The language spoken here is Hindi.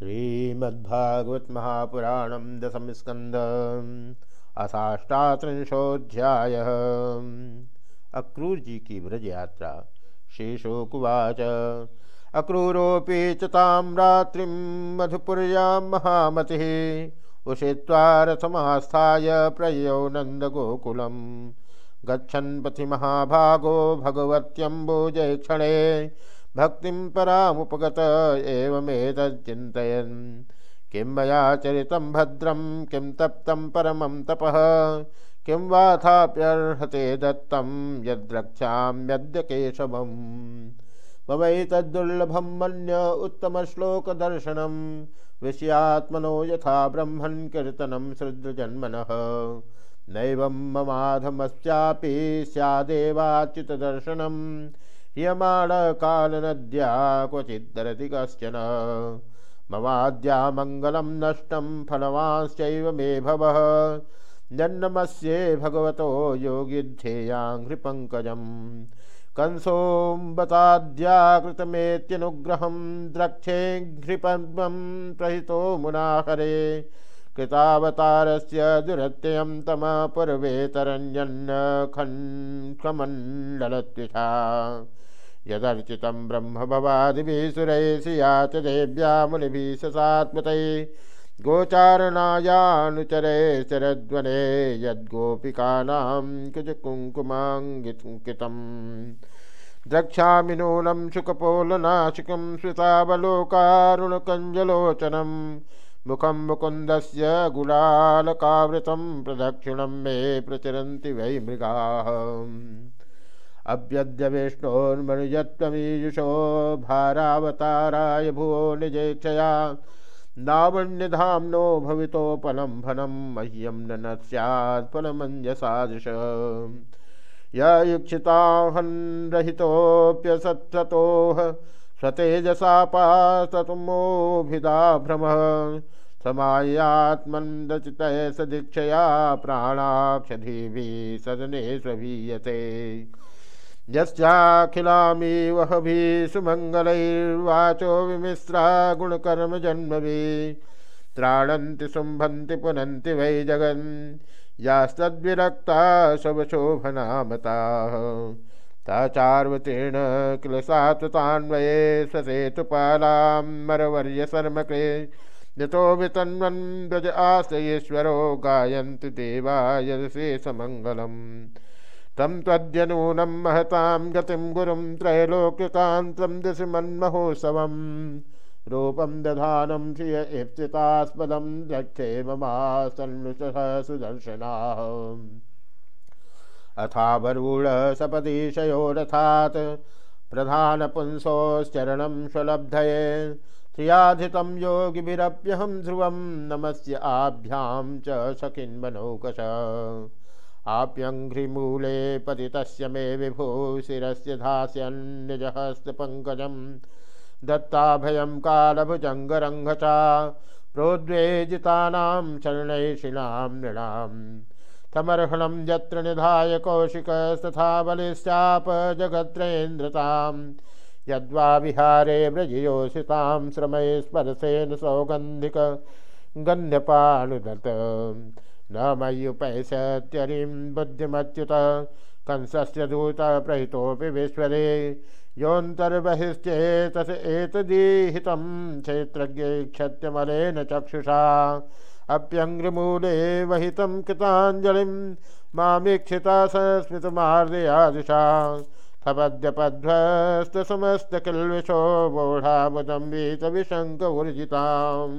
श्रीमद्भागवत महापुराण दशम स्कंद असाष्टात्रिशोध्याय अक्रूर जी की व्रज यात्रा शेषोकुवाच। अक्रूरोपि च तां रात्रिं मधुपुर्यां महामतिः, उषित्वा रथमास्थाय प्रयौ नन्दगोकुलं गच्छन् पथि महाभागो भगवत्यम्बुजय क्षणे भक्ति परामुपगत एवमेतच्चिन्तयन् किं मया चरितं भद्रं, किं तप्तं परमं तपः, किं वाथाप्यर्हते दत्तं यद्रक्षाम्यद्य केशवम् ममैतद्दुर्लभं मन्य उत्तमश्लोकदर्शनं, विषयात्मनो यथा ब्रह्मन् कीर्तनं सृद्रजन्मनः नैवं ममाधमस्यापि ह्यमाणकालनद्या क्वचिद्दरति कश्चन। ममाद्या मङ्गलं नष्टं फलवांश्चैव मे भवः। जन्नमस्ये भगवतो योगिध्येयाङ्घ्रिपङ्कजम् कंसोऽम्बताद्याकृतमेत्यनुग्रहं द्रक्षेऽघ्रिपद्मं प्रहितो मुनाहरे। कृतावतारस्य दुरत्ययं तमः पूर्वेतरण्यन्न खन्खमण्डलत्विषा यदर्चितं ब्रह्म भवादिभिः सुरैः सियाच देव्या मुनिभिः ससात्मतैः। गोचारणायानुचरे शरद्वने यद्गोपिकानां कुजकुङ्कुमाङ्गितम्। द्रक्ष्यामि नूनं शुकपोलनाशिकं स्वितावलोकारुणकञ्जलोचनं मुखं मुकुन्दस्य गुलालकावृतं प्रदक्षिणं मे प्रचरन्ति वै मृगा। अभ्यद्य विष्णोर्मनुजत्वमीयुषो भारावताराय भुवो निजेक्षया नावण्यधाम्नो भवितोपलम्भनं मह्यं न स्यात्फलमञ्जसादृश य युक्षिताहन्रहितोऽप्यसत्सतोः स्वतेजसा पास्ततुमोभिदा भ्रमः समायात्मन् रचितय सदीक्षया प्राणाक्षधीभिः सदने स्वभीयते यस्याखिलामी वह भी सुमंगलैर्वाचो विमिश्रा गुणकर्म जन्मवी त्राणन्ति शुम्भन्ति पुनन्ति वै जगन्। यास्तद्विरक्ता शुभशोभनामताः ताचार्वतीर्ण किल सात्वतान्वये स्वसेतुपालां मरवर्यशर्मके यतो वितन्वन् व्रज आश्रयेश्वरो गायन्तु देवा यदसे समङ्गलम् तम तद्यनूनं महतां गतिं गुरुं त्रैलोक्यकान्तं दिशमन्महोत्सवं रूपं दधानं श्रिय इप्सितास्पदं द्रक्षे ममासन्नुषः सुदर्शनाः अथावरूढ सपदीशयोरथात् प्रधानपुंसोश्चरणं स्वलब्धये श्रियाधितं योगिभिरप्यहं ध्रुवं नमस्य आभ्यां च सखिन्मनौकश आप्यङ्घ्रिमूले पतितस्य मे विभो शिरस्य धास्यन्निजहस्तपङ्कजं दत्ताभयं कालभुजङ्गरङ्घचा प्रोद्वेजितानां शरणैषिणां नृणां तमर्हणं यत्र निधाय कौशिकस्तथा बलिश्चापजगद्रेन्द्रतां यद्वा विहारे व्रजयोषितां श्रमये स्पर्शेन सौगन्धिक गन्ध्यपानुदत् न मय्युपैसत्यरिं बुद्धिमच्युत कंसस्य दूत प्रहितोऽपि विश्वरे। योऽन्तर्बहिश्चेतस एतदीहितं क्षेत्रज्ञैक्षत्यमलेन चक्षुषा। अप्यङ्ग्रिमूले वहितं कृताञ्जलिं मामीक्षिता संस्मृतमार्दयादिशा थपद्यपध्वस्तसमस्तकिल्विषो मुदम्बित विशंक ऊर्जिताम्